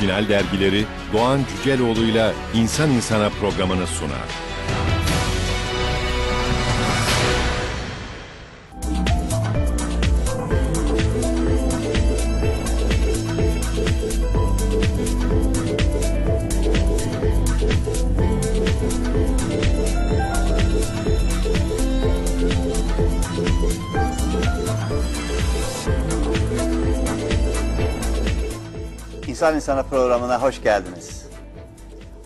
Final dergileri Doğan Cüceloğlu'yla İnsan İnsana programını sunar. İnsan İnsana programına hoş geldiniz.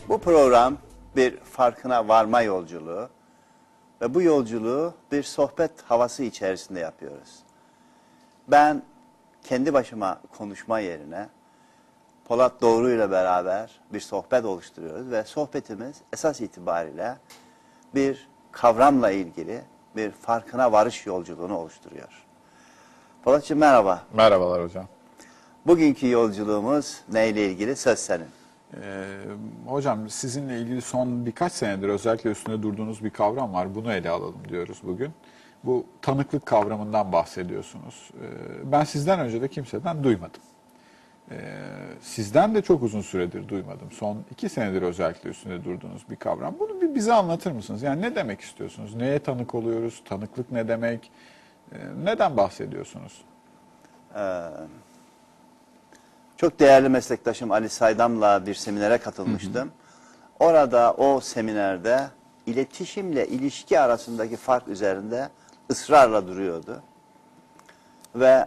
Bu program bir farkına varma yolculuğu ve bu yolculuğu bir sohbet havası içerisinde yapıyoruz. Ben kendi başıma konuşma yerine Polat Doğru ile beraber bir sohbet oluşturuyoruz ve sohbetimiz esas itibariyle bir kavramla ilgili bir farkına varış yolculuğunu oluşturuyor. Polatcığım merhaba. Merhabalar hocam. Bugünkü yolculuğumuz neyle ilgili? Söz senin. Ee, hocam sizinle ilgili son birkaç senedir özellikle üstünde durduğunuz bir kavram var. Bunu ele alalım diyoruz bugün. Bu tanıklık kavramından bahsediyorsunuz. Ee, ben sizden önce de kimseden duymadım. Ee, sizden de çok uzun süredir duymadım. Son iki senedir özellikle üstünde durduğunuz bir kavram. Bunu bir bize anlatır mısınız? Yani ne demek istiyorsunuz? Neye tanık oluyoruz? Tanıklık ne demek? Ee, neden bahsediyorsunuz? Çok değerli meslektaşım Ali Saydam'la bir seminere katılmıştım. Orada o seminerde iletişimle ilişki arasındaki fark üzerinde ısrarla duruyordu. Ve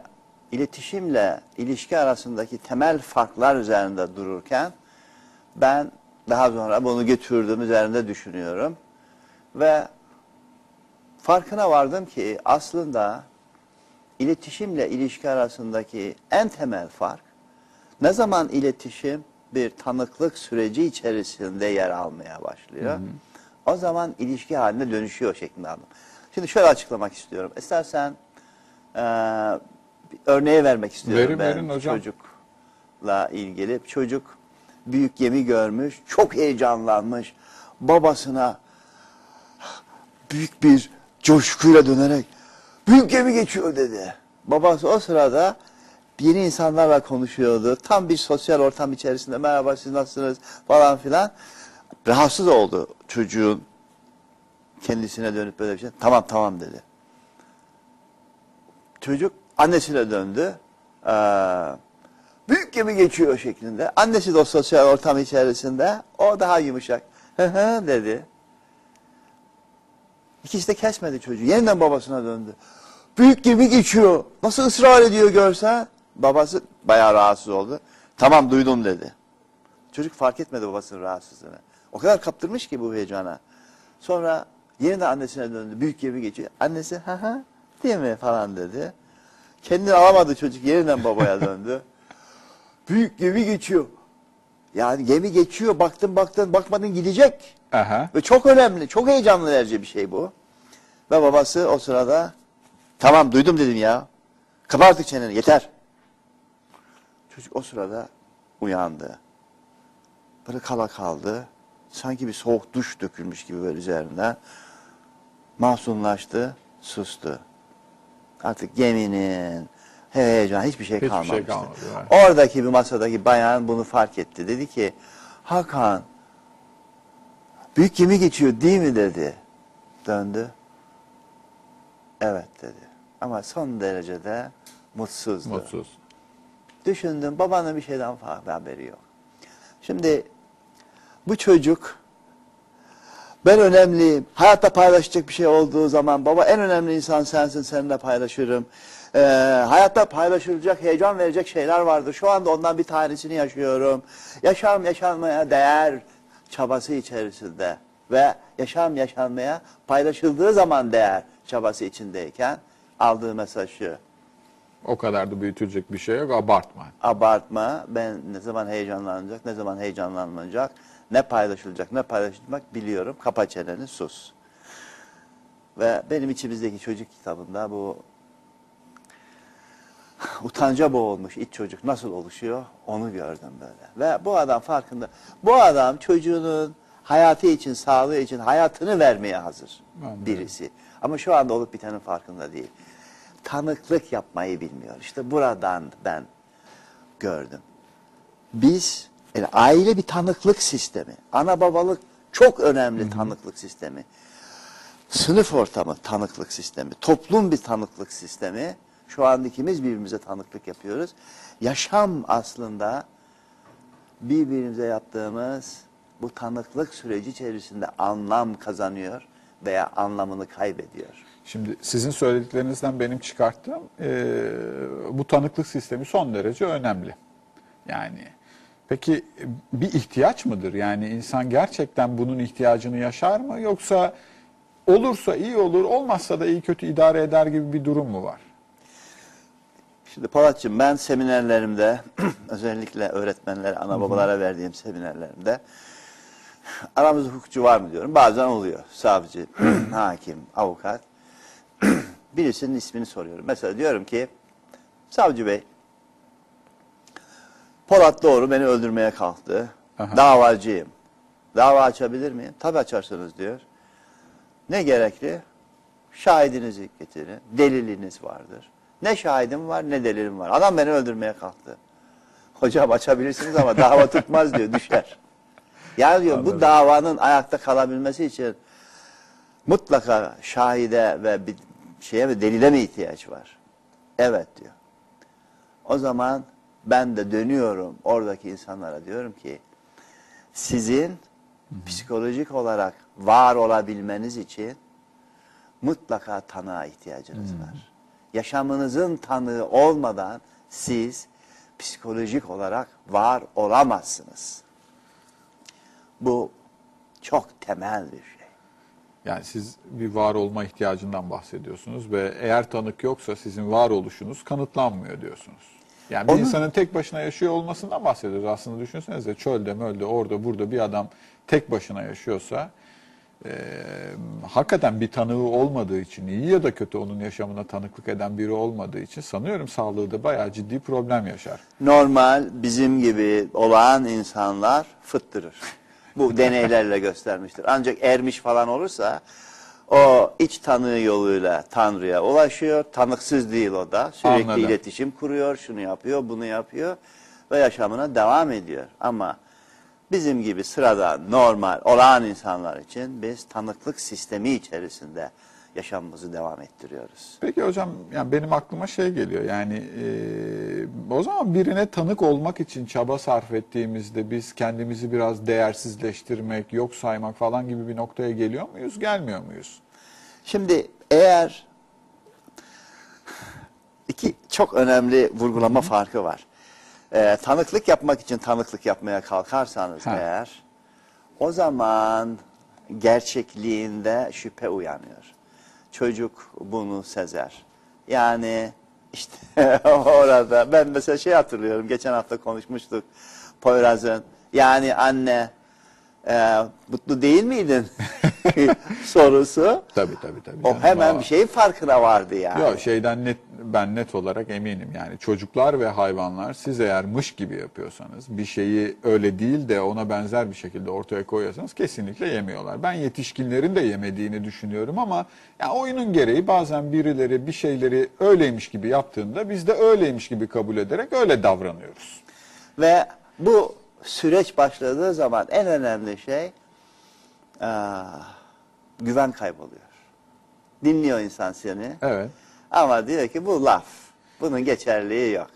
iletişimle ilişki arasındaki temel farklar üzerinde dururken ben daha sonra bunu götürdüğüm üzerinde düşünüyorum. Ve farkına vardım ki aslında iletişimle ilişki arasındaki en temel fark ne zaman iletişim bir tanıklık süreci içerisinde yer almaya başlıyor, o zaman ilişki haline dönüşüyor şeklinde aldım. Şimdi şöyle açıklamak istiyorum. İstersen eee bir örneği vermek istiyorum Verin, ben verin hocam. çocukla ilgili. Çocuk büyük gemi görmüş, çok heyecanlanmış. Babasına büyük bir coşkuyla dönerek büyük gemi geçiyor dedi. Babası o sırada yeni insanlarla konuşuyordu. Tam bir sosyal ortam içerisinde merhaba siz nasılsınız falan filan. Rahatsız oldu çocuğun kendisine dönüp böyle bir şey. Tamam tamam dedi. Çocuk annesine döndü. Ee, büyük gemi geçiyor şeklinde. Annesi de o sosyal ortam içerisinde. O daha yumuşak. Hı dedi. İkisi de kesmedi çocuğu. Yeniden babasına döndü. Büyük gemi geçiyor. Nasıl ısrar ediyor görsen. Babası bayağı rahatsız oldu. Tamam duydum dedi. Çocuk fark etmedi babasının rahatsızlığını. O kadar kaptırmış ki bu heyecana. Sonra yeniden annesine döndü. Büyük gemi geçiyor. Annesi ha ha değil mi falan dedi. Kendini alamadı çocuk. Yeniden babaya döndü. Büyük gemi geçiyor. Yani gemi geçiyor. Baktın baktın bakmadın gidecek. Aha. Ve çok önemli, çok heyecanlı verici bir şey bu. Ve babası o sırada tamam duydum dedim ya. Kapa artık çeneni yeter. Çocuk o sırada uyandı. Böyle kala kaldı. Sanki bir soğuk duş dökülmüş gibi böyle üzerine. Mahzunlaştı, sustu. Artık geminin heyecan hiçbir şey Hiçbir şey kalmamıştı. kalmadı, evet. Oradaki bir masadaki bayan bunu fark etti. Dedi ki Hakan Büyük gemi geçiyor değil mi dedi. Döndü. Evet dedi. Ama son derecede mutsuzdu. Mutsuz. Düşündüm babanın bir şeyden fa- haberi yok. Şimdi bu çocuk ben önemliyim. Hayatta paylaşacak bir şey olduğu zaman baba en önemli insan sensin seninle paylaşırım. Ee, hayatta paylaşılacak, heyecan verecek şeyler vardır. Şu anda ondan bir tanesini yaşıyorum. Yaşam yaşanmaya değer çabası içerisinde ve yaşam yaşanmaya paylaşıldığı zaman değer çabası içindeyken aldığı mesaj şu. O kadar da büyütülecek bir şey yok. Abartma. abartma. Ben ne zaman heyecanlanacak, ne zaman heyecanlanmayacak, ne paylaşılacak, ne paylaşılmak biliyorum. Kapa çeneni, sus. Ve benim içimizdeki çocuk kitabında bu utanca boğulmuş iç çocuk nasıl oluşuyor onu gördüm böyle. Ve bu adam farkında. Bu adam çocuğunun hayatı için, sağlığı için hayatını vermeye hazır Anladım. birisi. Ama şu anda olup bitenin farkında değil. Tanıklık yapmayı bilmiyor. İşte buradan ben gördüm. Biz Yani aile bir tanıklık sistemi. Ana babalık çok önemli tanıklık sistemi. Sınıf ortamı tanıklık sistemi. Toplum bir tanıklık sistemi. Şu an ikimiz birbirimize tanıklık yapıyoruz. Yaşam aslında birbirimize yaptığımız bu tanıklık süreci içerisinde anlam kazanıyor veya anlamını kaybediyor. Şimdi sizin söylediklerinizden benim çıkarttığım e, bu tanıklık sistemi son derece önemli. Yani peki e, bir ihtiyaç mıdır? Yani insan gerçekten bunun ihtiyacını yaşar mı? Yoksa olursa iyi olur, olmazsa da iyi kötü idare eder gibi bir durum mu var? Şimdi Polatcığım ben seminerlerimde özellikle öğretmenlere, ana babalara verdiğim seminerlerimde aramızda hukukçu var mı diyorum. Bazen oluyor. Savcı, hakim, avukat. Birisinin ismini soruyorum. Mesela diyorum ki savcı bey Polat Doğru beni öldürmeye kalktı. Aha. Davacıyım. Dava açabilir miyim? Tabii açarsınız diyor. Ne gerekli? Şahidinizi getirin. Deliliniz vardır. Ne şahidim var ne delilim var. Adam beni öldürmeye kalktı. Hocam açabilirsiniz ama dava tutmaz diyor düşer. Yani diyor bu davanın ayakta kalabilmesi için mutlaka şahide ve şeye ve delile mi ihtiyaç var? Evet diyor. O zaman ben de dönüyorum oradaki insanlara diyorum ki sizin psikolojik olarak var olabilmeniz için mutlaka tanığa ihtiyacınız var. Yaşamınızın tanığı olmadan siz psikolojik olarak var olamazsınız. Bu çok temel bir şey. Yani siz bir var olma ihtiyacından bahsediyorsunuz ve eğer tanık yoksa sizin varoluşunuz kanıtlanmıyor diyorsunuz. Yani bir Onun- insanın tek başına yaşıyor olmasından bahsediyoruz. Aslında düşünsenize çölde mölde orada burada bir adam tek başına yaşıyorsa e, hakikaten bir tanığı olmadığı için iyi ya da kötü onun yaşamına tanıklık eden biri olmadığı için sanıyorum sağlığı da bayağı ciddi problem yaşar. Normal bizim gibi olağan insanlar fıttırır. Bu deneylerle göstermiştir. Ancak ermiş falan olursa o iç tanığı yoluyla Tanrı'ya ulaşıyor. Tanıksız değil o da. Sürekli Anladım. iletişim kuruyor, şunu yapıyor, bunu yapıyor ve yaşamına devam ediyor. Ama bizim gibi sıradan, normal, olağan insanlar için biz tanıklık sistemi içerisinde yaşamımızı devam ettiriyoruz. Peki hocam yani benim aklıma şey geliyor yani e, o zaman birine tanık olmak için çaba sarf ettiğimizde biz kendimizi biraz değersizleştirmek, yok saymak falan gibi bir noktaya geliyor muyuz, gelmiyor muyuz? Şimdi eğer iki çok önemli vurgulama farkı var. Ee, tanıklık yapmak için tanıklık yapmaya kalkarsanız Ha. eğer o zaman gerçekliğinde şüphe uyanıyor. Çocuk bunu sezer. Yani işte orada ben mesela şey hatırlıyorum geçen hafta konuşmuştuk Poyraz'ın yani anne e, mutlu değil miydin sorusu. Tabii tabii tabii. O hemen bir şeyin farkına vardı yani. Yok şeyden net ben net olarak eminim yani çocuklar ve hayvanlar siz eğer mış gibi yapıyorsanız bir şeyi öyle değil de ona benzer bir şekilde ortaya koyuyorsanız kesinlikle yemiyorlar. Ben yetişkinlerin de yemediğini düşünüyorum ama ya oyunun gereği bazen birileri bir şeyleri öyleymiş gibi yaptığında biz de öyleymiş gibi kabul ederek öyle davranıyoruz. Ve bu süreç başladığı zaman en önemli şey aa, güven kayboluyor. Dinliyor insan seni. Evet. Ama diyor ki bu laf. Bunun geçerliği yok.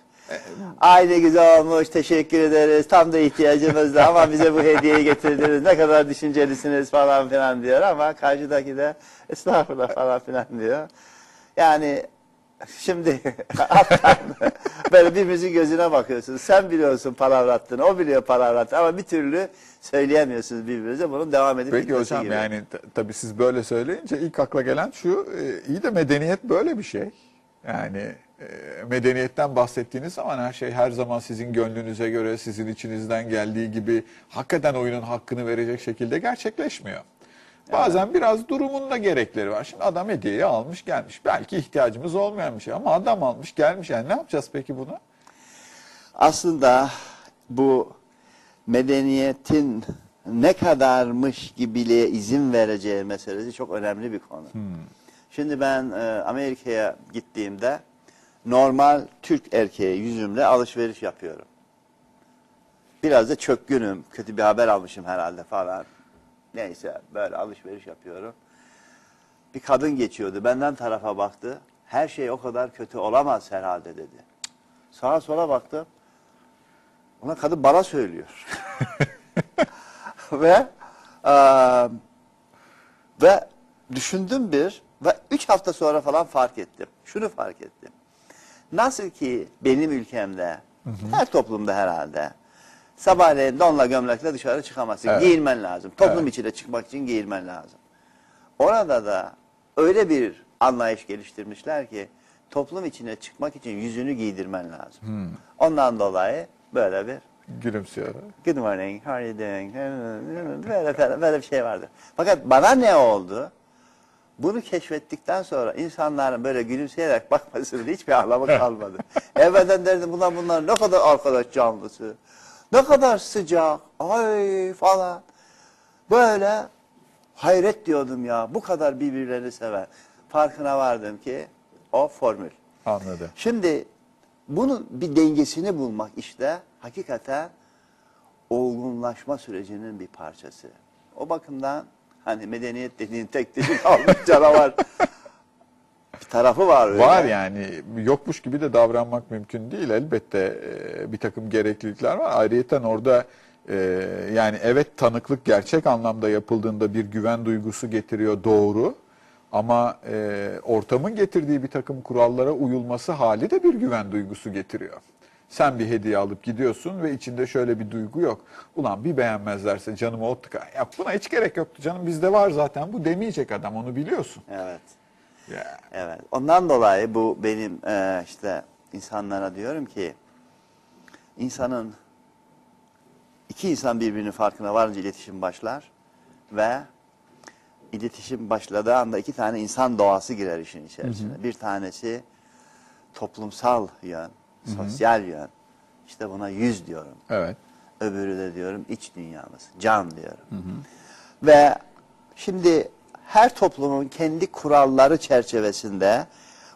Ay ne güzel olmuş, teşekkür ederiz. Tam da ihtiyacımızdı ama bize bu hediyeyi getirdiniz. Ne kadar düşüncelisiniz falan filan diyor ama karşıdaki de estağfurullah falan filan diyor. Yani şimdi böyle birbirinizin gözüne bakıyorsunuz. Sen biliyorsun palavrattığını, o biliyor palavrattığını ama bir türlü söyleyemiyorsunuz birbirinize. Bunun devam edip Peki hocam gibi. yani tabii siz böyle söyleyince ilk akla gelen şu e, iyi de medeniyet böyle bir şey. Yani e, medeniyetten bahsettiğiniz zaman her şey her zaman sizin gönlünüze göre sizin içinizden geldiği gibi hakikaten oyunun hakkını verecek şekilde gerçekleşmiyor. Bazen biraz durumun da gerekleri var. Şimdi adam hediyeyi almış gelmiş. Belki ihtiyacımız olmayan bir şey ama adam almış gelmiş. Yani ne yapacağız peki buna? Aslında bu medeniyetin ne kadarmış gibiliğe izin vereceği meselesi çok önemli bir konu. Şimdi ben e, Amerika'ya gittiğimde normal Türk erkeği yüzümle alışveriş yapıyorum. Biraz da çökkünüm. Kötü bir haber almışım herhalde falan. Neyse böyle alışveriş yapıyorum. Bir kadın geçiyordu. Benden tarafa baktı. Her şey o kadar kötü olamaz herhalde dedi. Sağa sola baktım. Ona kadın bana söylüyor. ve eee, ve düşündüm bir ve üç hafta sonra falan fark ettim. Şunu fark ettim. Nasıl ki benim ülkemde, her toplumda herhalde, sabahleyin donla gömlekle dışarı çıkamazsın. Evet. Giyinmen lazım. Toplum Evet. içine çıkmak için giyinmen lazım. Orada da öyle bir anlayış geliştirmişler ki toplum içine çıkmak için yüzünü giydirmen lazım. Ondan dolayı böyle bir Gülümsüyor. Good morning, how are you doing? Böyle, böyle, bir şey vardı. Fakat bana ne oldu? Bunu keşfettikten sonra insanların böyle gülümseyerek bakmasının hiçbir anlamı kalmadı. Evvelden derdim bunlar bunlar ne kadar arkadaş canlısı. Ne kadar sıcak. Ay falan. Böyle hayret diyordum ya. Bu kadar birbirlerini sever. Farkına vardım ki o formül. Anladım. Şimdi bunun bir dengesini bulmak işte hakikaten olgunlaşma sürecinin bir parçası. O bakımdan hani medeniyet dediğin tek dişi kalmış canavar tarafı var. öyle. Var yani yokmuş gibi de davranmak mümkün değil. Elbette e, bir takım gereklilikler var. Ayrıyeten orada e, yani evet tanıklık gerçek anlamda yapıldığında bir güven duygusu getiriyor doğru. Ama e, ortamın getirdiği bir takım kurallara uyulması hali de bir güven duygusu getiriyor. Sen bir hediye alıp gidiyorsun ve içinde şöyle bir duygu yok. Ulan bir beğenmezlerse canıma ot tıkar. Ya buna hiç gerek yoktu canım bizde var zaten bu demeyecek adam onu biliyorsun. Evet. Ya. Evet. Ondan dolayı bu benim e, işte insanlara diyorum ki insanın iki insan birbirinin farkına varınca iletişim başlar ve iletişim başladığı anda iki tane insan doğası girer işin içerisine. Bir tanesi toplumsal yön, sosyal yön. İşte buna yüz diyorum. Evet. Öbürü de diyorum iç dünyamız, can diyorum. Ve şimdi her toplumun kendi kuralları çerçevesinde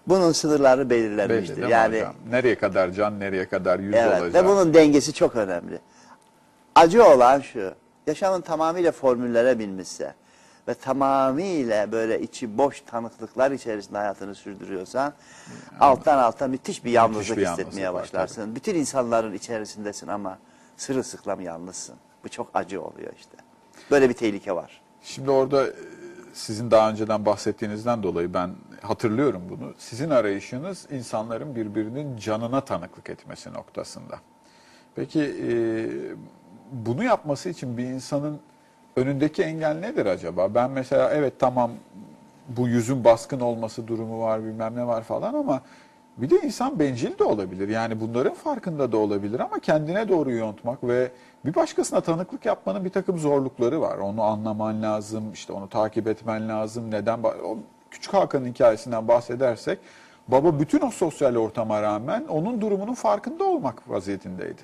bunun sınırları Belli belirlenmiştir. mi yani hocam? Nereye kadar can, nereye kadar yüz evet olacak? ve bunun dengesi çok önemli. Acı olan şu, yaşamın tamamıyla formüllere binmişse ve tamamıyla böyle içi boş tanıklıklar içerisinde hayatını sürdürüyorsan alttan alta müthiş bir yalnızlık bir yalnızlık hissetmeye var, başlarsın. Bütün insanların içerisindesin ama sırılsıklam yalnızsın. Bu çok acı oluyor işte. Böyle bir tehlike var. Şimdi orada e, sizin daha önceden bahsettiğinizden dolayı ben hatırlıyorum bunu. Sizin arayışınız insanların birbirinin canına tanıklık etmesi noktasında. Peki e, bunu yapması için bir insanın önündeki engel nedir acaba? Ben mesela evet tamam bu yüzün baskın olması durumu var bilmem ne var falan ama bir de insan bencil de olabilir. Yani bunların farkında da olabilir ama kendine doğru yontmak ve bir başkasına tanıklık yapmanın bir takım zorlukları var. Onu anlaman lazım, işte onu takip etmen lazım. Neden? O Küçük Hakan'ın hikayesinden bahsedersek baba bütün o sosyal ortama rağmen onun durumunun farkında olmak vaziyetindeydi.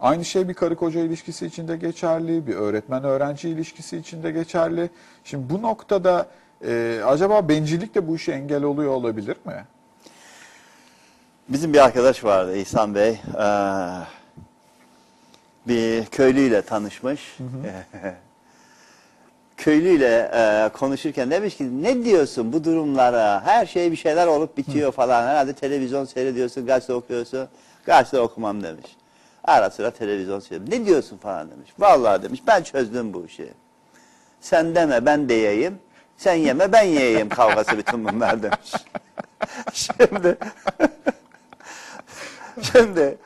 Aynı şey bir karı koca ilişkisi içinde geçerli, bir öğretmen öğrenci ilişkisi içinde geçerli. Şimdi bu noktada e, acaba bencillik de bu işe engel oluyor olabilir mi? Bizim bir arkadaş vardı İhsan Bey. Ee, bir köylüyle tanışmış. köylüyle e, konuşurken demiş ki ne diyorsun bu durumlara? Her şey bir şeyler olup bitiyor falan. Herhalde televizyon seyrediyorsun, gazete okuyorsun. Gazete okumam demiş. Ara sıra televizyon seyrediyorum. Ne diyorsun falan demiş. Vallahi demiş ben çözdüm bu işi. Sen deme ben de yiyeyim. Sen yeme ben yiyeyim kavgası bütün bunlar demiş. Şimdi Şimdi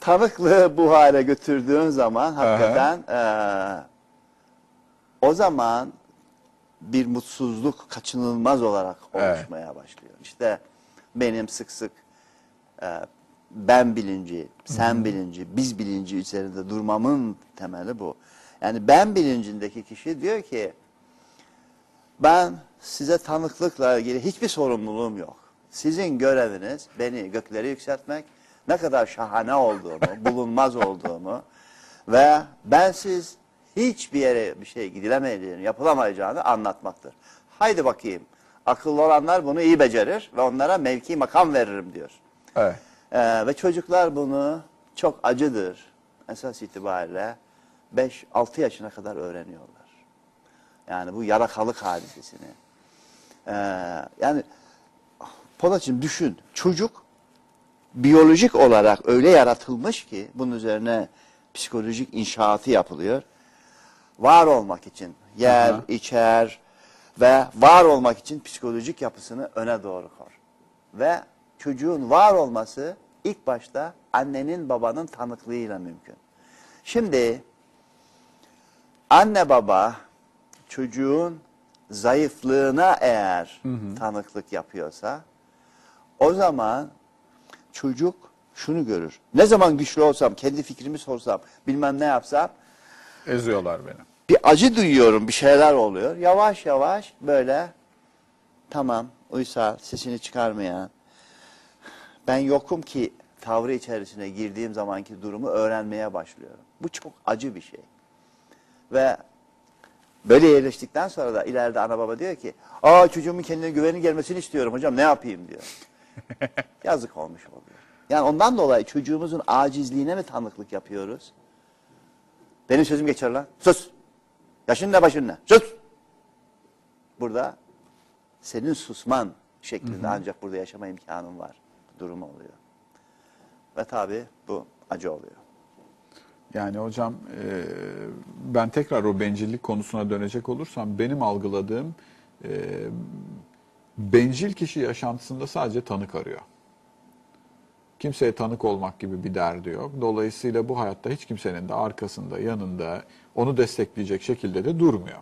tanıklığı bu hale götürdüğün zaman hakikaten eee, o zaman bir mutsuzluk kaçınılmaz olarak oluşmaya başlıyor. İşte benim sık sık eee, ben bilinci, sen bilinci, biz bilinci üzerinde durmamın temeli bu. Yani ben bilincindeki kişi diyor ki ben size tanıklıkla ilgili hiçbir sorumluluğum yok. Sizin göreviniz beni göklere yükseltmek, ne kadar şahane olduğumu, bulunmaz olduğumu ve bensiz hiçbir yere bir şey gidilemeyeceğini, yapılamayacağını anlatmaktır. Haydi bakayım, akıllı olanlar bunu iyi becerir ve onlara mevki makam veririm diyor. Evet. Ee, ve çocuklar bunu çok acıdır esas itibariyle 5-6 yaşına kadar öğreniyorlar. Yani bu yarakalık hadisesini. Ee, yani Polat'cığım düşün çocuk biyolojik olarak öyle yaratılmış ki bunun üzerine psikolojik inşaatı yapılıyor. Var olmak için yer, Aha. içer ve var olmak için psikolojik yapısını öne doğru kor. Ve çocuğun var olması ilk başta annenin babanın tanıklığıyla mümkün. Şimdi anne baba çocuğun zayıflığına eğer tanıklık yapıyorsa o zaman çocuk şunu görür. Ne zaman güçlü olsam, kendi fikrimi sorsam, bilmem ne yapsam Eziyorlar beni. bir acı duyuyorum, bir şeyler oluyor. Yavaş yavaş böyle tamam uysal sesini çıkarmayan ben yokum ki tavrı içerisine girdiğim zamanki durumu öğrenmeye başlıyorum. Bu çok acı bir şey. Ve böyle yerleştikten sonra da ileride ana baba diyor ki aa çocuğumun kendine güveni gelmesini istiyorum hocam ne yapayım diyor. Yazık olmuş oluyor. Yani ondan dolayı çocuğumuzun acizliğine mi tanıklık yapıyoruz? Benim sözüm geçer lan. Sus. Yaşın ne başın ne? Sus. Burada senin susman şeklinde ancak burada yaşama imkanın var. Durumu oluyor. Ve tabii bu acı oluyor. Yani hocam e, ben tekrar o bencillik konusuna dönecek olursam benim algıladığım e, bencil kişi yaşantısında sadece tanık arıyor. Kimseye tanık olmak gibi bir derdi yok. Dolayısıyla bu hayatta hiç kimsenin de arkasında, yanında onu destekleyecek şekilde de durmuyor.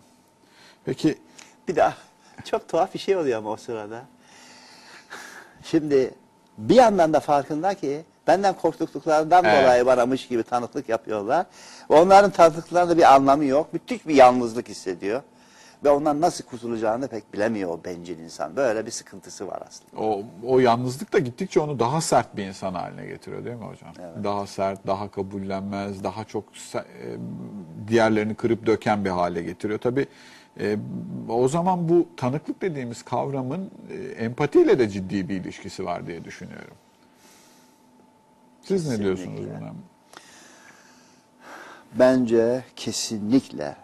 Peki Bir daha çok tuhaf bir şey oluyor ama o sırada. Şimdi bir yandan da farkında ki benden korktuklarından Evet. dolayı banamış gibi tanıklık yapıyorlar. Onların tanıklıklarında bir anlamı yok. Müthiş bir yalnızlık hissediyor. Ve ondan nasıl kurtulacağını pek bilemiyor o bencil insan. Böyle bir sıkıntısı var aslında. o, o yalnızlık da gittikçe onu daha sert bir insan haline getiriyor değil mi hocam? Evet. Daha sert, daha kabullenmez, daha çok e, diğerlerini kırıp döken bir hale getiriyor. Tabii e, o zaman bu tanıklık dediğimiz kavramın e, empatiyle de ciddi bir ilişkisi var diye düşünüyorum. Siz ne Kesinlikle. diyorsunuz buna? Bence kesinlikle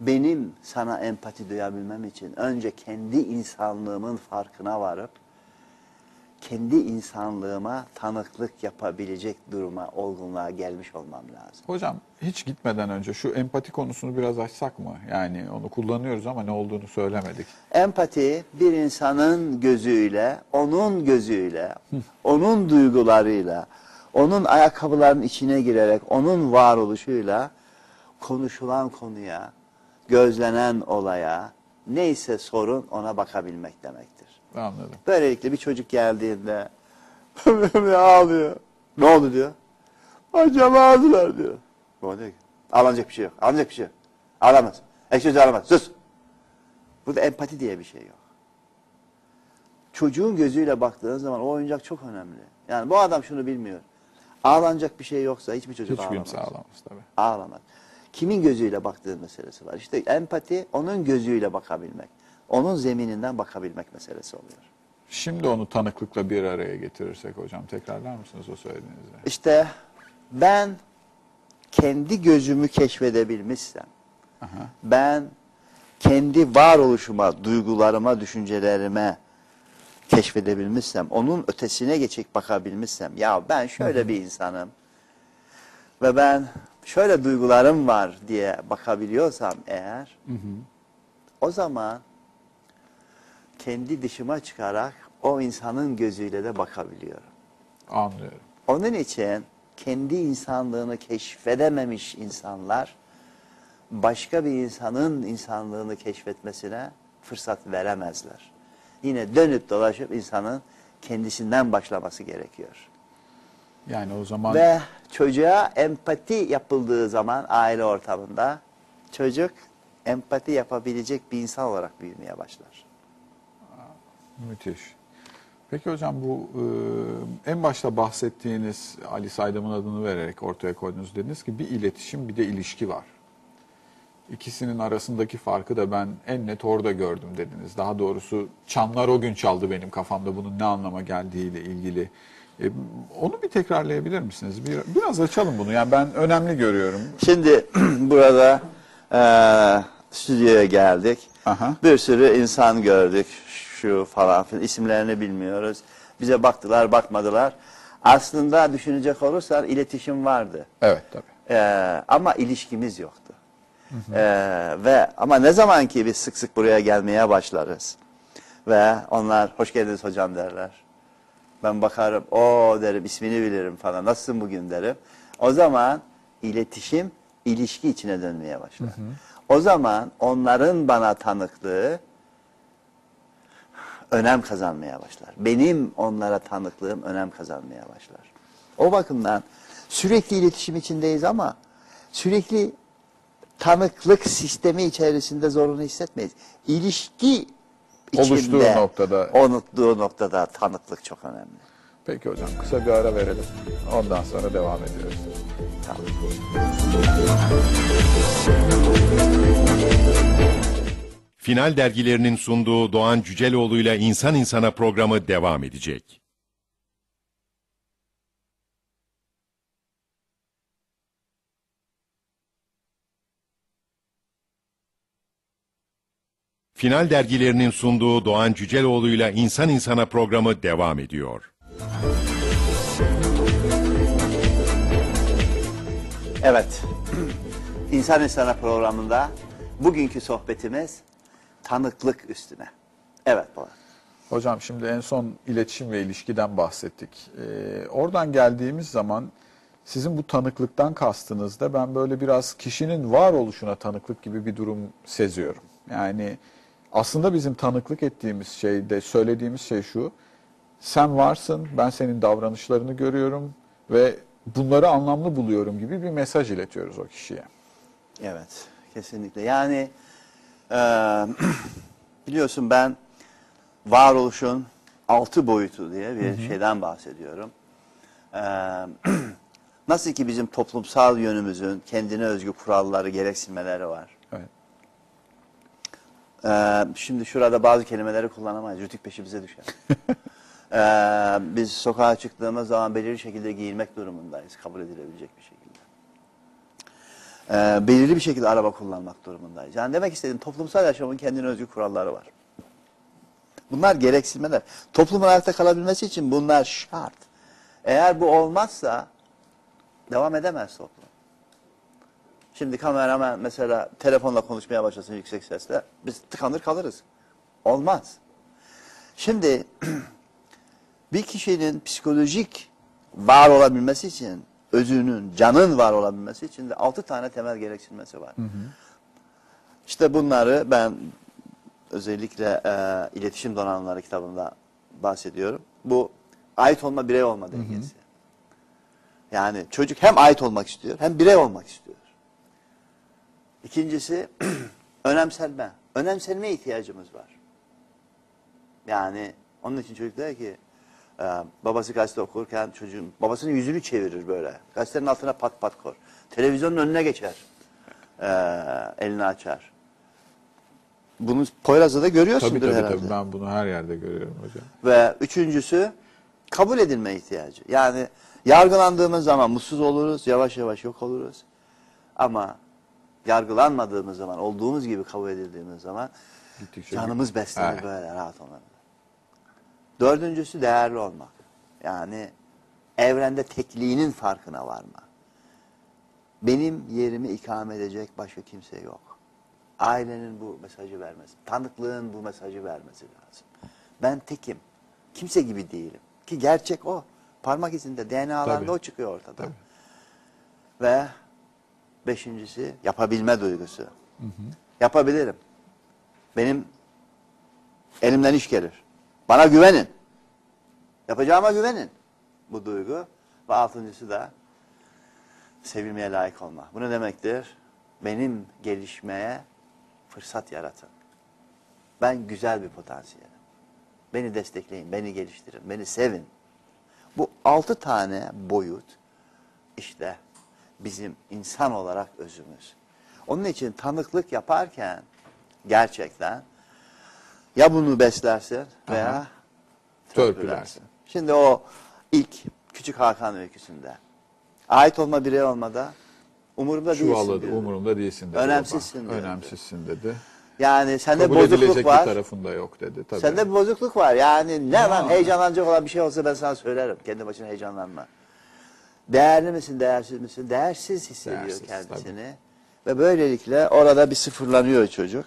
benim sana empati duyabilmem için önce kendi insanlığımın farkına varıp kendi insanlığıma tanıklık yapabilecek duruma, olgunluğa gelmiş olmam lazım. Hocam hiç gitmeden önce şu empati konusunu biraz açsak mı? Yani onu kullanıyoruz ama ne olduğunu söylemedik. Empati bir insanın gözüyle, onun gözüyle, onun duygularıyla, onun ayakkabılarının içine girerek, onun varoluşuyla konuşulan konuya, gözlenen olaya, neyse sorun ona bakabilmek demektir. Anladım. Böylelikle bir çocuk geldiğinde ağlıyor. Ne oldu diyor. Acaba ağzılar diyor. O diyor ki ağlanacak bir şey yok. Ağlanacak bir şey yok. Ağlamaz. Ekşi ağlamaz. Sus. Burada empati diye bir şey yok. Çocuğun gözüyle baktığın zaman o oyuncak çok önemli. Yani bu adam şunu bilmiyor. Ağlanacak bir şey yoksa hiçbir çocuk Hiç ağlamaz. kimse ağlamaz tabii. Ağlamaz. Kimin gözüyle baktığı meselesi var. İşte empati onun gözüyle bakabilmek. Onun zemininden bakabilmek meselesi oluyor. Şimdi onu tanıklıkla bir araya getirirsek hocam tekrarlar mısınız o söylediğinizi? İşte ben kendi gözümü keşfedebilmişsem, Aha. ben kendi varoluşuma, duygularıma, düşüncelerime keşfedebilmişsem, onun ötesine geçip bakabilmişsem, ya ben şöyle bir insanım ve ben şöyle duygularım var diye bakabiliyorsam eğer, o zaman kendi dışıma çıkarak o insanın gözüyle de bakabiliyorum. Anlıyorum. Onun için kendi insanlığını keşfedememiş insanlar başka bir insanın insanlığını keşfetmesine fırsat veremezler. Yine dönüp dolaşıp insanın kendisinden başlaması gerekiyor. Yani o zaman Ve çocuğa empati yapıldığı zaman aile ortamında çocuk empati yapabilecek bir insan olarak büyümeye başlar. müthiş. Peki hocam bu e, en başta bahsettiğiniz Ali Saydam'ın adını vererek ortaya koydunuz dediniz ki bir iletişim bir de ilişki var. İkisinin arasındaki farkı da ben en net orada gördüm dediniz. Daha doğrusu çanlar o gün çaldı benim kafamda bunun ne anlama geldiğiyle ilgili. E, onu bir tekrarlayabilir misiniz? Bir, biraz açalım bunu. Yani ben önemli görüyorum. Şimdi burada eee stüdyoya geldik. Aha. Bir sürü insan gördük. Şu falan filan isimlerini bilmiyoruz. Bize baktılar, bakmadılar. Aslında düşünecek olursan iletişim vardı. Evet tabii. Ee, ama ilişkimiz yoktu. Ee, ve ama ne zaman ki biz sık sık buraya gelmeye başlarız ve onlar hoş geldiniz hocam derler. Ben bakarım, o derim, ismini bilirim falan. Nasılsın bugün derim. O zaman iletişim ilişki içine dönmeye başlar. O zaman onların bana tanıklığı önem kazanmaya başlar. Benim onlara tanıklığım önem kazanmaya başlar. O bakımdan sürekli iletişim içindeyiz ama sürekli tanıklık sistemi içerisinde zorunu hissetmeyiz. İlişki içinde Oluştuğu noktada. unuttuğu noktada tanıklık çok önemli. Peki hocam kısa bir ara verelim. Ondan sonra devam ediyoruz. Tamam. Final dergilerinin sunduğu Doğan Cüceloğlu ile İnsan İnsana programı devam edecek. Final dergilerinin sunduğu Doğan Cüceloğlu ile İnsan İnsana programı devam ediyor. Evet. İnsan İnsana programında bugünkü sohbetimiz tanıklık üstüne. Evet Polat. Hocam şimdi en son iletişim ve ilişkiden bahsettik. Ee, oradan geldiğimiz zaman sizin bu tanıklıktan kastınızda ben böyle biraz kişinin varoluşuna tanıklık gibi bir durum seziyorum. Yani aslında bizim tanıklık ettiğimiz şey de söylediğimiz şey şu. Sen varsın, ben senin davranışlarını görüyorum ve bunları anlamlı buluyorum gibi bir mesaj iletiyoruz o kişiye. Evet, kesinlikle. Yani eee, biliyorsun ben varoluşun altı boyutu diye bir şeyden bahsediyorum. Eee, nasıl ki bizim toplumsal yönümüzün kendine özgü kuralları, gereksinmeleri var. Eee, şimdi şurada bazı kelimeleri kullanamayız. Rütük peşimize düşer. Eee, biz sokağa çıktığımız zaman belirli şekilde giyinmek durumundayız. Kabul edilebilecek bir şekilde. Eee, belirli bir şekilde araba kullanmak durumundayız. Yani demek istediğim toplumsal yaşamın kendine özgü kuralları var. Bunlar gereksinmeler. Toplumun ayakta kalabilmesi için bunlar şart. Eğer bu olmazsa devam edemez toplum. Şimdi kameraman mesela telefonla konuşmaya başlasın yüksek sesle biz tıkanır kalırız. Olmaz. Şimdi bir kişinin psikolojik var olabilmesi için özünün, canın var olabilmesi için de altı tane temel gereksinmesi var. İşte bunları ben özellikle e, iletişim donanımları kitabında bahsediyorum. Bu ait olma birey olma dengesi. Yani çocuk hem ait olmak istiyor hem birey olmak istiyor. İkincisi önemsenme. Önemsenme ihtiyacımız var. Yani onun için çocuk der ki e, babası gazete okurken çocuğun babasının yüzünü çevirir böyle. Gazetenin altına pat pat kor. Televizyonun önüne geçer. E, elini açar. Bunu Poyraz'da görüyorsundur Tabii tabii, herhalde. tabii ben bunu her yerde görüyorum hocam. Ve üçüncüsü kabul edilme ihtiyacı. Yani yargılandığımız zaman mutsuz oluruz, yavaş yavaş yok oluruz. Ama yargılanmadığımız zaman, olduğumuz gibi kabul edildiğimiz zaman Gittikçe canımız beslenir Evet. böyle rahat olmalı. Dördüncüsü değerli olmak. Yani evrende tekliğinin farkına varma. Benim yerimi ikame edecek başka kimse yok. Ailenin bu mesajı vermesi, tanıklığın bu mesajı vermesi lazım. Ben tekim, kimse gibi değilim. Ki gerçek o. Parmak izinde, DNA'larında Tabii. o çıkıyor ortada. Tabii. Ve beşincisi yapabilme duygusu. Yapabilirim. Benim elimden iş gelir. Bana güvenin. Yapacağıma güvenin. Bu duygu. Ve altıncısı da sevilmeye layık olma. Bu ne demektir? Benim gelişmeye fırsat yaratın. Ben güzel bir potansiyelim. Beni destekleyin, beni geliştirin, beni sevin. Bu altı tane boyut işte bizim insan olarak özümüz. Onun için tanıklık yaparken gerçekten ya bunu beslersin veya Törpülersin. törpülersin. Şimdi o ilk Küçük Hakan öyküsünde. Ait olma birey olmada umurumda değilsin Çuvalladı, diyordu. umurumda değilsin dedi Önemsizsin diyordu. Önemsizsin dedi. Yani sende Kabul bozukluk var. tarafında yok dedi. Tabii. Sende bir bozukluk var. Yani ne Ya. lan heyecanlanacak olan bir şey olsa ben sana söylerim. Kendi başına heyecanlanma. Değerli misin, değersiz misin? Değersiz hissediyor Değersiz, kendisini. Ve böylelikle orada bir sıfırlanıyor çocuk.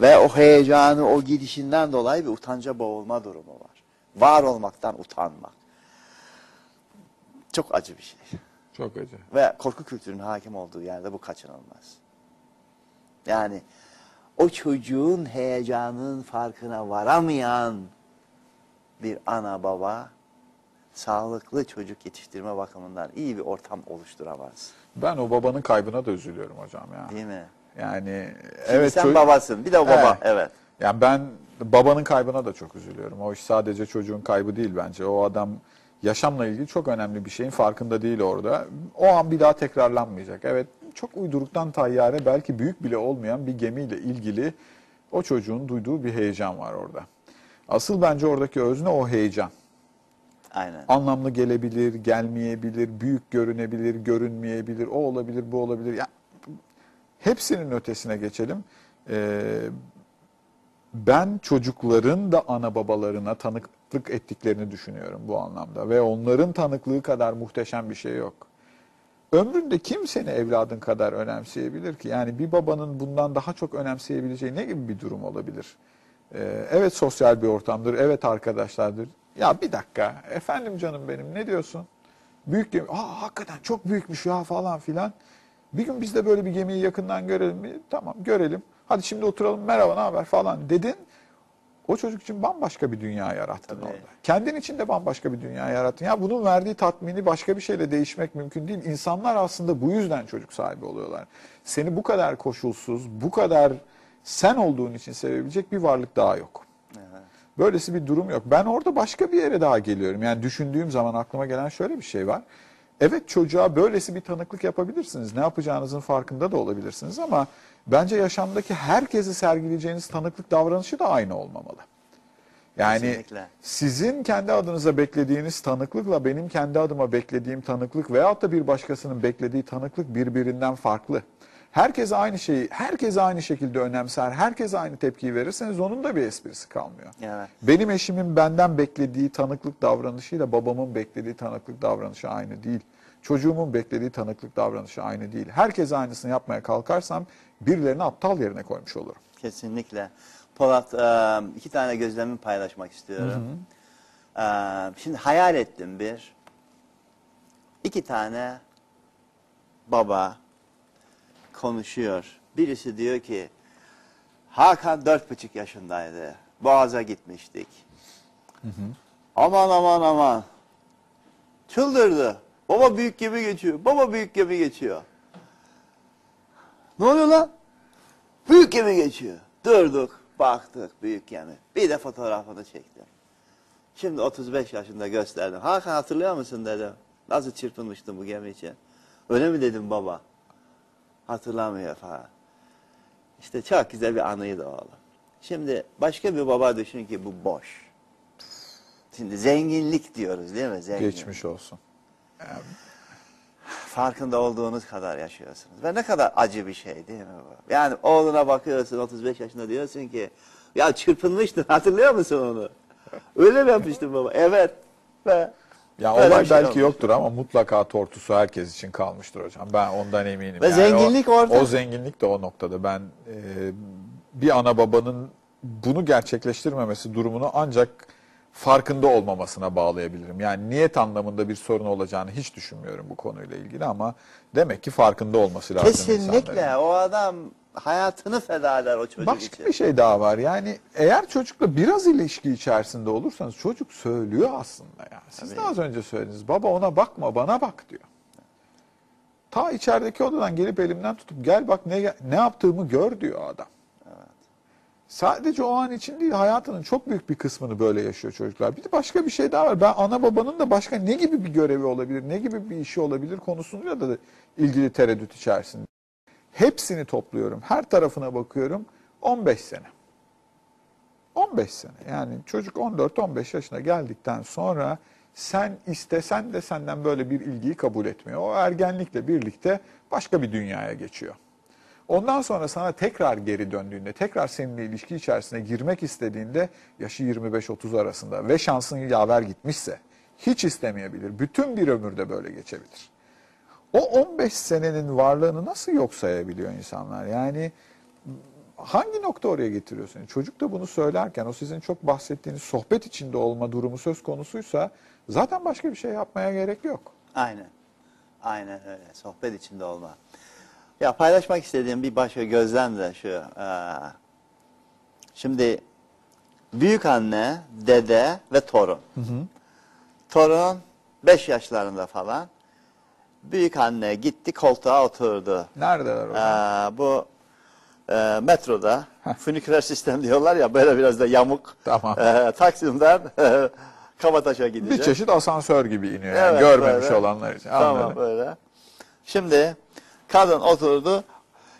Ve o heyecanı, o gidişinden dolayı bir utanca boğulma durumu var. Var olmaktan utanmak. Çok acı bir şey. Çok acı. Ve korku kültürünün hakim olduğu yerde bu kaçınılmaz. Yani o çocuğun heyecanının farkına varamayan bir ana baba sağlıklı çocuk yetiştirme bakımından iyi bir ortam oluşturamaz. Ben o babanın kaybına da üzülüyorum hocam ya. Değil mi? Yani Şimdi evet sen çocuk- babasın. Bir de o baba. Evet. Evet. Yani ben babanın kaybına da çok üzülüyorum. O iş sadece çocuğun kaybı değil bence. O adam yaşamla ilgili çok önemli bir şeyin farkında değil orada. O an bir daha tekrarlanmayacak. Evet çok uyduruktan tayyare belki büyük bile olmayan bir gemiyle ilgili o çocuğun duyduğu bir heyecan var orada. Asıl bence oradaki özne o heyecan. Aynen. Anlamlı gelebilir, gelmeyebilir, büyük görünebilir, görünmeyebilir, o olabilir, bu olabilir. Ya, hepsinin ötesine geçelim. Ee, ben çocukların da ana babalarına tanıklık ettiklerini düşünüyorum bu anlamda. Ve onların tanıklığı kadar muhteşem bir şey yok. Ömründe kim seni evladın kadar önemseyebilir ki? Yani bir babanın bundan daha çok önemseyebileceği ne gibi bir durum olabilir? Ee, evet sosyal bir ortamdır, evet arkadaşlardır. Ya bir dakika, efendim canım benim ne diyorsun? Büyük gemi, aa hakikaten çok büyükmüş ya falan filan. Bir gün biz de böyle bir gemiyi yakından görelim mi? Tamam görelim. Hadi şimdi oturalım merhaba ne haber falan dedin. O çocuk için bambaşka bir dünya yarattın Tabii. orada. Kendin için de bambaşka bir dünya yarattın. Ya bunun verdiği tatmini başka bir şeyle değişmek mümkün değil. İnsanlar aslında bu yüzden çocuk sahibi oluyorlar. Seni bu kadar koşulsuz, bu kadar sen olduğun için sevebilecek bir varlık daha yok. Böylesi bir durum yok. Ben orada başka bir yere daha geliyorum. Yani düşündüğüm zaman aklıma gelen şöyle bir şey var. Evet çocuğa böylesi bir tanıklık yapabilirsiniz. Ne yapacağınızın farkında da olabilirsiniz ama bence yaşamdaki herkesi sergileyeceğiniz tanıklık davranışı da aynı olmamalı. Yani Kesinlikle. sizin kendi adınıza beklediğiniz tanıklıkla benim kendi adıma beklediğim tanıklık veyahut da bir başkasının beklediği tanıklık birbirinden farklı. Herkese aynı şeyi, herkese aynı şekilde önemser, herkese aynı tepkiyi verirseniz onun da bir esprisi kalmıyor. Evet. Benim eşimin benden beklediği tanıklık davranışıyla babamın beklediği tanıklık davranışı aynı değil. Çocuğumun beklediği tanıklık davranışı aynı değil. Herkes aynısını yapmaya kalkarsam birilerini aptal yerine koymuş olurum. Kesinlikle. Polat iki tane gözlemimi paylaşmak istiyorum. E, Şimdi hayal ettim bir. İki tane baba konuşuyor. Birisi diyor ki Hakan dört buçuk yaşındaydı. Boğaz'a gitmiştik. Aman aman aman. Çıldırdı. Baba büyük gemi geçiyor. Baba büyük gemi geçiyor. Ne oluyor lan? Büyük gemi geçiyor. Durduk, baktık büyük gemi. Bir de fotoğrafını çektim. Şimdi 35 yaşında gösterdim. Hakan hatırlıyor musun dedim. Nasıl çırpınmıştım bu gemi için. Öyle mi dedim baba? Hatırlamıyor falan. İşte çok güzel bir anıydı oğlum. Şimdi başka bir baba düşün ki bu boş. Şimdi zenginlik diyoruz değil mi? Zengin. Geçmiş olsun. farkında olduğunuz kadar yaşıyorsunuz. Ve ne kadar acı bir şey değil mi bu? Yani oğluna bakıyorsun 35 yaşında diyorsun ki ya çırpınmıştın hatırlıyor musun onu? Öyle mi yapmıştın baba? Evet. Ve Ya böyle olay şey belki olmuş. yoktur ama mutlaka tortusu herkes için kalmıştır hocam. Ben ondan eminim. Ve zenginlik o, orada. O zenginlik de o noktada. Ben e, bir ana babanın bunu gerçekleştirmemesi durumunu ancak farkında olmamasına bağlayabilirim. Yani niyet anlamında bir sorun olacağını hiç düşünmüyorum bu konuyla ilgili ama demek ki farkında olması lazım Kesinlikle insanların. o adam hayatını feda eder o çocuk Başka için. bir şey daha var. Yani eğer çocukla biraz ilişki içerisinde olursanız çocuk söylüyor aslında ya. Siz de Tabii. az önce söylediniz. Baba ona bakma bana bak diyor. Ta içerideki odadan gelip elimden tutup gel bak ne ne yaptığımı gör diyor adam. Sadece o an için değil hayatının çok büyük bir kısmını böyle yaşıyor çocuklar. Bir de başka bir şey daha var. Ben ana babanın da başka ne gibi bir görevi olabilir, ne gibi bir işi olabilir konusuyla da ilgili tereddüt içerisinde. Hepsini topluyorum. Her tarafına bakıyorum. 15 sene. 15 sene. Yani çocuk 14-15 yaşına geldikten sonra sen istesen de senden böyle bir ilgiyi kabul etmiyor. O ergenlikle birlikte başka bir dünyaya geçiyor. Ondan sonra sana tekrar geri döndüğünde, tekrar seninle ilişki içerisine girmek istediğinde yaşı 25-30 arasında ve şansın yaver gitmişse hiç istemeyebilir. Bütün bir ömürde böyle geçebilir. O 15 senenin varlığını nasıl yok sayabiliyor insanlar? Yani hangi nokta oraya getiriyor seni? Çocuk da bunu söylerken o sizin çok bahsettiğiniz sohbet içinde olma durumu söz konusuysa zaten başka bir şey yapmaya gerek yok. Aynen. Aynen öyle. Sohbet içinde olma. Ya paylaşmak istediğim bir başka gözlem de şu. eee, şimdi büyük anne, dede ve torun. Torun 5 yaşlarında falan. Büyük anne gitti koltuğa oturdu. Neredeler o? Eee, bu eee, metroda füniküler sistem diyorlar ya böyle biraz da yamuk. Tamam. Eee, Taksim'den eee, Kabataş'a gidecek. Bir çeşit asansör gibi iniyor. yani Evet, görmemiş böyle. olanlar için. Tamam Anladım. böyle. Şimdi kadın oturdu.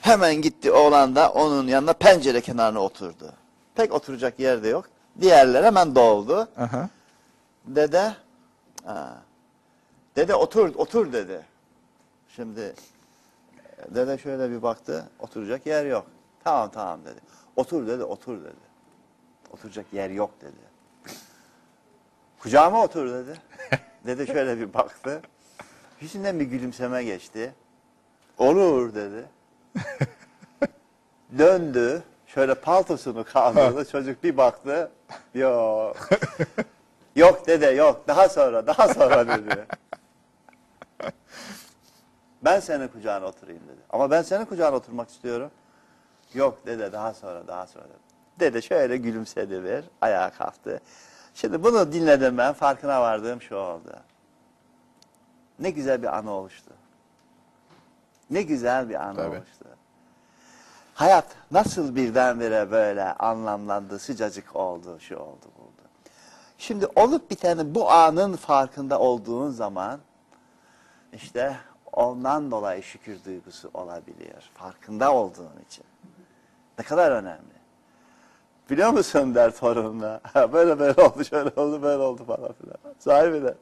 Hemen gitti oğlan da onun yanına pencere kenarına oturdu. Pek oturacak yerde yok. Diğerler hemen doldu. Aha. Dede ha, dede otur otur dedi. Şimdi e, dede şöyle bir baktı. Oturacak yer yok. Tamam tamam dedi. Otur dedi otur dedi. Oturacak yer yok dedi. Kucağıma otur dedi. Dede şöyle bir baktı. Yüzünden bir gülümseme geçti. Olur dedi. Döndü. Şöyle paltosunu kaldırdı. Çocuk bir baktı. Yok. Yok dede yok. Daha sonra daha sonra dedi. Ben senin kucağına oturayım dedi. Ama ben senin kucağına oturmak istiyorum. Yok dede daha sonra daha sonra dedi. Dede şöyle gülümsedi bir. Ayağa kalktı. Şimdi bunu dinledim ben. Farkına vardığım şu oldu. Ne güzel bir anı oluştu. Ne güzel bir anı Tabii. oluştu. Hayat nasıl birdenbire böyle anlamlandı, sıcacık oldu, şu oldu, buldu. Şimdi olup biteni bu anın farkında olduğun zaman işte ondan dolayı şükür duygusu olabiliyor. Farkında olduğun için. Ne kadar önemli. Biliyor musun der torununa. böyle böyle oldu, şöyle oldu, böyle oldu falan filan. Sahibi de.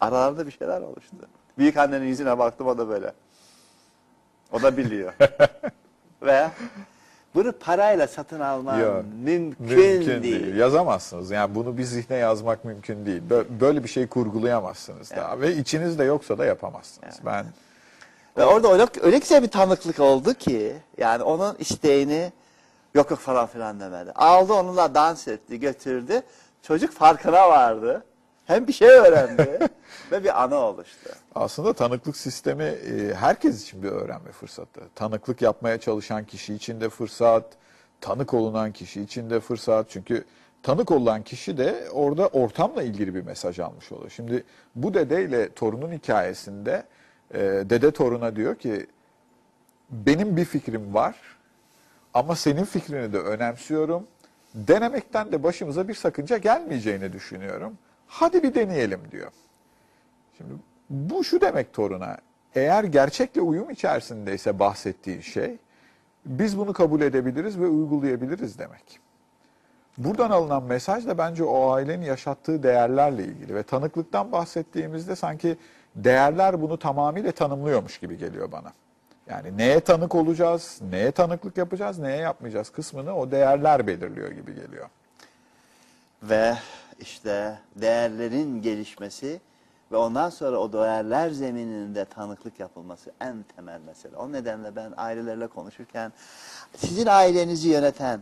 Aralarında bir şeyler oluştu. Büyük annenin yüzüne baktım o da böyle. O da biliyor. Ve bunu parayla satın alman Yok, mümkün, değil. Yazamazsınız. Yani bunu bir zihne yazmak mümkün değil. Bö- Böyle bir şey kurgulayamazsınız daha. Ve içinizde yoksa da yapamazsınız. Ben Ve orada öyle, öyle güzel bir tanıklık oldu ki yani onun isteğini yok yok falan filan demedi. Aldı onunla dans etti, götürdü. Çocuk farkına vardı. Hem bir şey öğrendi ve bir anı oluştu. aslında tanıklık sistemi e, herkes için bir öğrenme fırsatı. Tanıklık yapmaya çalışan kişi için de fırsat, tanık olunan kişi için de fırsat. Çünkü tanık olan kişi de orada ortamla ilgili bir mesaj almış oluyor. Şimdi bu dedeyle torunun hikayesinde e, dede toruna diyor ki benim bir fikrim var ama senin fikrini de önemsiyorum. Denemekten de başımıza bir sakınca gelmeyeceğini düşünüyorum. Hadi bir deneyelim diyor. Şimdi bu şu demek toruna. Eğer gerçekle uyum içerisindeyse bahsettiğin şey, biz bunu kabul edebiliriz ve uygulayabiliriz demek. Buradan alınan mesaj da bence o ailenin yaşattığı değerlerle ilgili ve tanıklıktan bahsettiğimizde sanki değerler bunu tamamıyla tanımlıyormuş gibi geliyor bana. Yani neye tanık olacağız, neye tanıklık yapacağız, neye yapmayacağız kısmını o değerler belirliyor gibi geliyor. Ve işte değerlerin gelişmesi ve ondan sonra o değerler zemininde tanıklık yapılması en temel mesele. O nedenle ben ailelerle konuşurken sizin ailenizi yöneten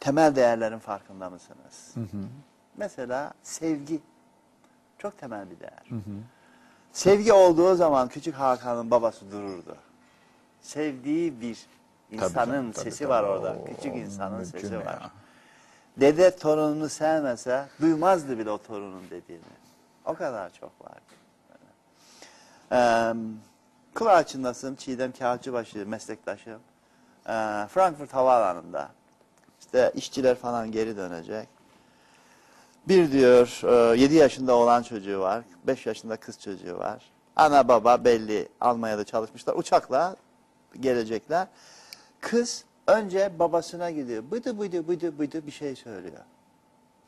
temel değerlerin farkında mısınız? Mesela sevgi. Çok temel bir değer. Sevgi olduğu zaman küçük Hakan'ın babası dururdu. Sevdiği bir insanın tabii, sesi tabii. var orada. Oo, Küçük insanın sesi ya. var. Dede torununu sevmese duymazdı bile o torunun dediğini. O kadar çok var. Ee, kulağı çınlasın Çiğdem Kağıtçıbaşı meslektaşım. Ee, Frankfurt Havaalanı'nda. İşte işçiler falan geri dönecek. Bir diyor 7 yaşında olan çocuğu var. 5 yaşında kız çocuğu var. Ana baba belli Almanya'da çalışmışlar. Uçakla gelecekler. Kız önce babasına gidiyor. Bıdı bıdı bıdı bıdı bir şey söylüyor.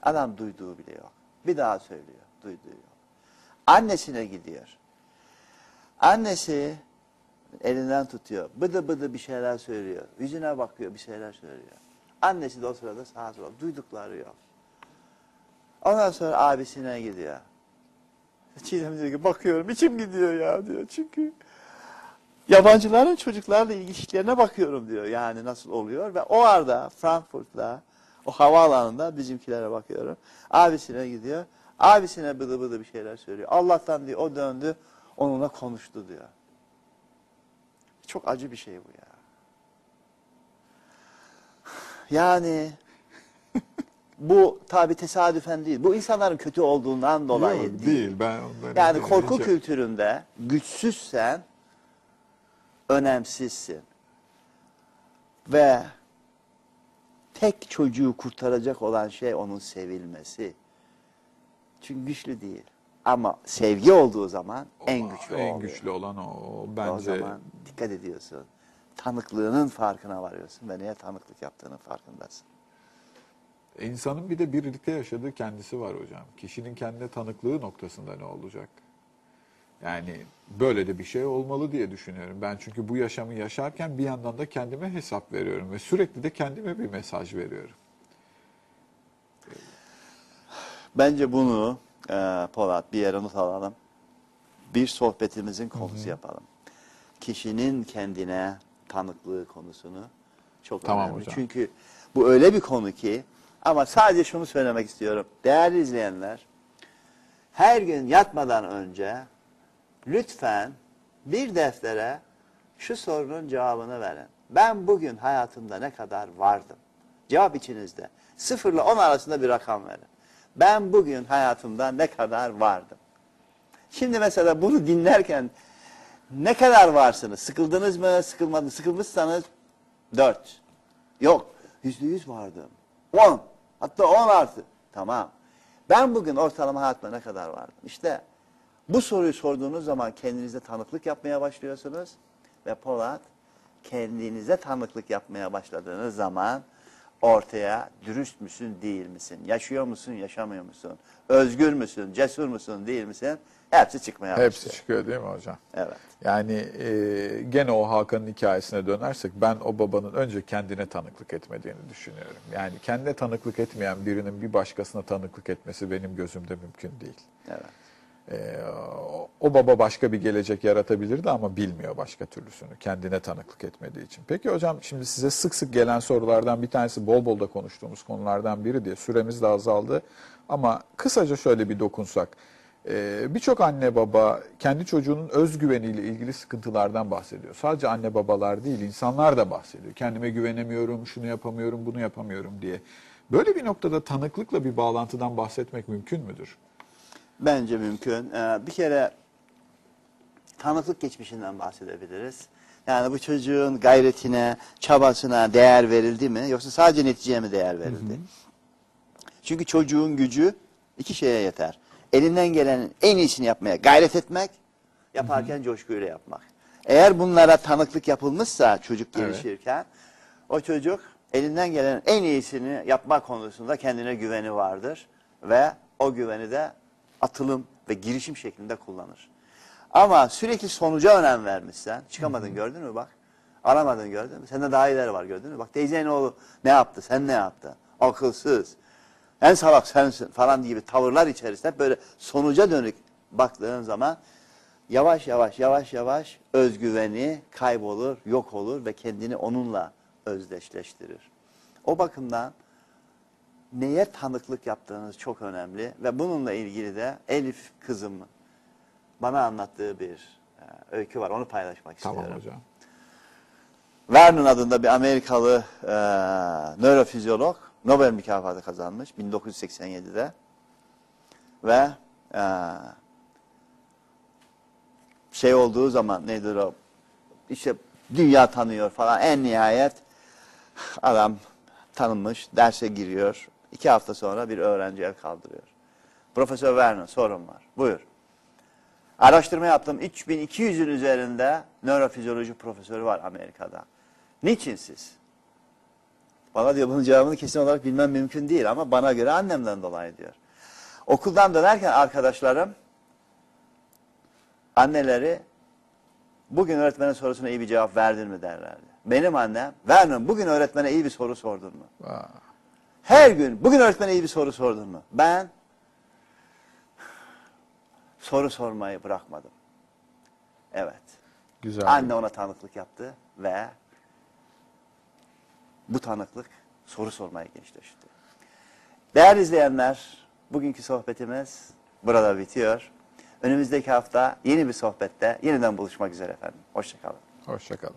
Adam duyduğu bile yok. Bir daha söylüyor. Duyduğu. Annesine gidiyor. Annesi elinden tutuyor. Bıdı bıdı bir şeyler söylüyor. Yüzüne bakıyor bir şeyler söylüyor. Annesi de o sırada sağa sola duydukları yok. Ondan sonra abisine gidiyor. Çiğdem diyor ki bakıyorum içim gidiyor ya diyor. Çünkü yabancıların çocuklarla ilişkilerine bakıyorum diyor. Yani nasıl oluyor ve o arada Frankfurt'ta o havaalanında bizimkilere bakıyorum. Abisine gidiyor. Abisine bıdı bıdı bir şeyler söylüyor. Allah'tan diyor o döndü onunla konuştu diyor. Çok acı bir şey bu ya. Yani bu tabi tesadüfen değil. Bu insanların kötü olduğundan dolayı Yok, değil. değil. Ben Yani korku dinleyince- kültüründe güçsüzsen önemsizsin. Ve tek çocuğu kurtaracak olan şey onun sevilmesi. Çünkü güçlü değil. Ama sevgi olduğu zaman en güçlü en oluyor. güçlü olan o. O O Bence zaman dikkat ediyorsun. Tanıklığının farkına varıyorsun ve neye tanıklık yaptığının farkındasın. insanın bir de birlikte yaşadığı kendisi var hocam. Kişinin kendine tanıklığı noktasında ne olacak? Yani böyle de bir şey olmalı diye düşünüyorum. Ben çünkü bu yaşamı yaşarken bir yandan da kendime hesap veriyorum ve sürekli de kendime bir mesaj veriyorum. Bence bunu e, Polat bir yere not alalım. Bir sohbetimizin konusu yapalım. Kişinin kendine tanıklığı konusunu çok Tamam önemli. hocam. Çünkü bu öyle bir konu ki ama sadece şunu söylemek istiyorum. Değerli izleyenler, her gün yatmadan önce lütfen bir deftere şu sorunun cevabını verin. Ben bugün hayatımda ne kadar vardım? Cevap içinizde. Sıfırla on arasında bir rakam verin. Ben bugün hayatımda ne kadar vardım? Şimdi mesela bunu dinlerken ne kadar varsınız? Sıkıldınız mı? Sıkılmadınız. Sıkılmışsanız dört. Yok. Yüzde yüz vardım. On. Hatta on artı. Tamam. Ben bugün ortalama hayatımda ne kadar vardım? İşte bu soruyu sorduğunuz zaman kendinize tanıklık yapmaya başlıyorsunuz. Ve Polat kendinize tanıklık yapmaya başladığınız zaman ortaya dürüst müsün değil misin? Yaşıyor musun yaşamıyor musun? Özgür müsün cesur musun değil misin? Hepsi çıkmaya Hepsi başlıyor. çıkıyor değil mi hocam? Evet. Yani e, gene o Hakan'ın hikayesine dönersek ben o babanın önce kendine tanıklık etmediğini düşünüyorum. Yani kendine tanıklık etmeyen birinin bir başkasına tanıklık etmesi benim gözümde mümkün değil. Evet. E, o, baba başka bir gelecek yaratabilirdi ama bilmiyor başka türlüsünü. Kendine tanıklık etmediği için. Peki hocam şimdi size sık sık gelen sorulardan bir tanesi bol bol da konuştuğumuz konulardan biri diye süremiz de azaldı. Ama kısaca şöyle bir dokunsak. Ee, Birçok anne baba kendi çocuğunun özgüveniyle ilgili sıkıntılardan bahsediyor. Sadece anne babalar değil insanlar da bahsediyor. Kendime güvenemiyorum, şunu yapamıyorum, bunu yapamıyorum diye. Böyle bir noktada tanıklıkla bir bağlantıdan bahsetmek mümkün müdür? Bence mümkün. Ee, bir kere tanıklık geçmişinden bahsedebiliriz. Yani bu çocuğun gayretine, çabasına değer verildi mi yoksa sadece neticeye mi değer verildi? Çünkü çocuğun gücü iki şeye yeter. Elinden gelenin en iyisini yapmaya gayret etmek, yaparken coşkuyla yapmak. Eğer bunlara tanıklık yapılmışsa çocuk Evet. gelişirken o çocuk elinden gelenin en iyisini yapma konusunda kendine güveni vardır ve o güveni de atılım ve girişim şeklinde kullanır. Ama sürekli sonuca önem vermişsen, çıkamadın gördün mü bak, aramadın gördün mü, sende daha iyileri var gördün mü, bak teyzenin oğlu ne yaptı, sen ne yaptın, akılsız, en salak sensin falan gibi tavırlar içerisinde böyle sonuca dönük baktığın zaman yavaş yavaş yavaş yavaş özgüveni kaybolur, yok olur ve kendini onunla özdeşleştirir. O bakımdan neye tanıklık yaptığınız çok önemli ve bununla ilgili de Elif kızımın bana anlattığı bir e, öykü var. Onu paylaşmak Tamam istiyorum. hocam. Vernon adında bir Amerikalı e, nörofizyolog Nobel mükafatı kazanmış 1987'de ve e, şey olduğu zaman nedir o işte dünya tanıyor falan en nihayet adam tanınmış derse giriyor iki hafta sonra bir öğrenci el kaldırıyor. Profesör Vernon sorun var buyur. Araştırma yaptım. 3200'ün üzerinde nörofizyoloji profesörü var Amerika'da. Niçin siz? Bana diyor bunun cevabını kesin olarak bilmem mümkün değil ama bana göre annemden dolayı diyor. Okuldan dönerken arkadaşlarım anneleri bugün öğretmenin sorusuna iyi bir cevap verdin mi derlerdi. Benim annem, Vernon bugün öğretmene iyi bir soru sordun mu? Aa, Her gün bugün öğretmene iyi bir soru sordun mu? Ben soru sormayı bırakmadım. Evet. güzel. Anne ona tanıklık yaptı ve bu tanıklık soru sormayı genişleşti. Değerli izleyenler, bugünkü sohbetimiz burada bitiyor. Önümüzdeki hafta yeni bir sohbette yeniden buluşmak üzere efendim. Hoşçakalın. Hoşçakalın.